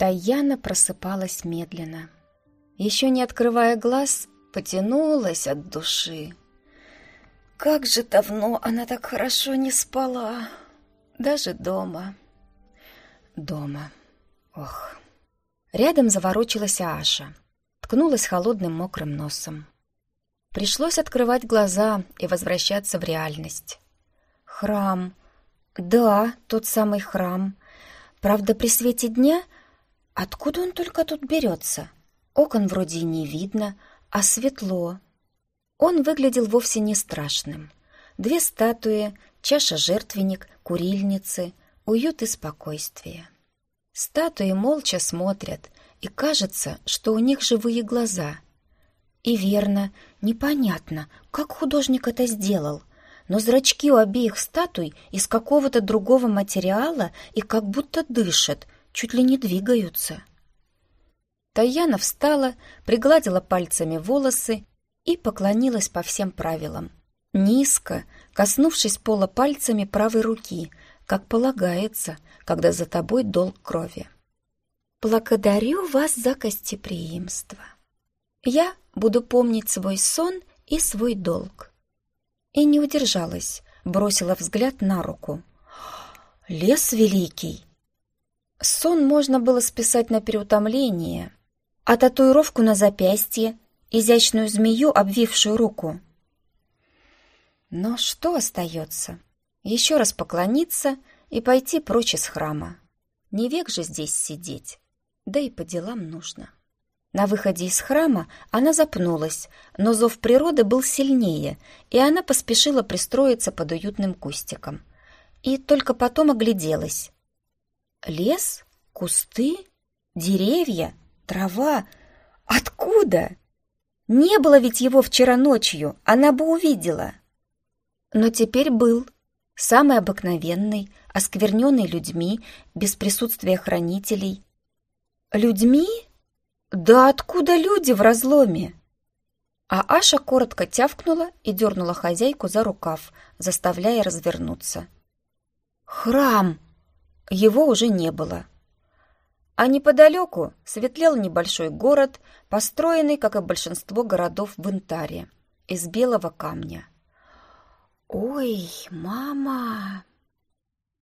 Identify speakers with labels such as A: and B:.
A: Таяна просыпалась медленно. Еще не открывая глаз, потянулась от души. Как же давно она так хорошо не спала. Даже дома. Дома. Ох. Рядом заворочилась Аша. Ткнулась холодным мокрым носом. Пришлось открывать глаза и возвращаться в реальность. Храм. Да, тот самый храм. Правда, при свете дня... Откуда он только тут берется? Окон вроде не видно, а светло. Он выглядел вовсе не страшным. Две статуи, чаша-жертвенник, курильницы, уют и спокойствие. Статуи молча смотрят, и кажется, что у них живые глаза. И верно, непонятно, как художник это сделал, но зрачки у обеих статуй из какого-то другого материала и как будто дышат, чуть ли не двигаются. Таяна встала, пригладила пальцами волосы и поклонилась по всем правилам. Низко, коснувшись пола пальцами правой руки, как полагается, когда за тобой долг крови. «Благодарю вас за гостеприимство. Я буду помнить свой сон и свой долг». И не удержалась, бросила взгляд на руку. «Лес великий!» Сон можно было списать на переутомление, а татуировку на запястье изящную змею, обвившую руку. Но что остается? Еще раз поклониться и пойти прочь из храма. Не век же здесь сидеть, да и по делам нужно. На выходе из храма она запнулась, но зов природы был сильнее, и она поспешила пристроиться под уютным кустиком. И только потом огляделась. Лес, кусты, деревья, трава. Откуда? Не было ведь его вчера ночью, она бы увидела. Но теперь был. Самый обыкновенный, оскверненный людьми, без присутствия хранителей. Людьми? Да откуда люди в разломе? А Аша коротко тявкнула и дернула хозяйку за рукав, заставляя развернуться. «Храм!» Его уже не было а неподалеку светлел небольшой город, построенный, как и большинство городов в Интаре, из белого камня. «Ой, мама!»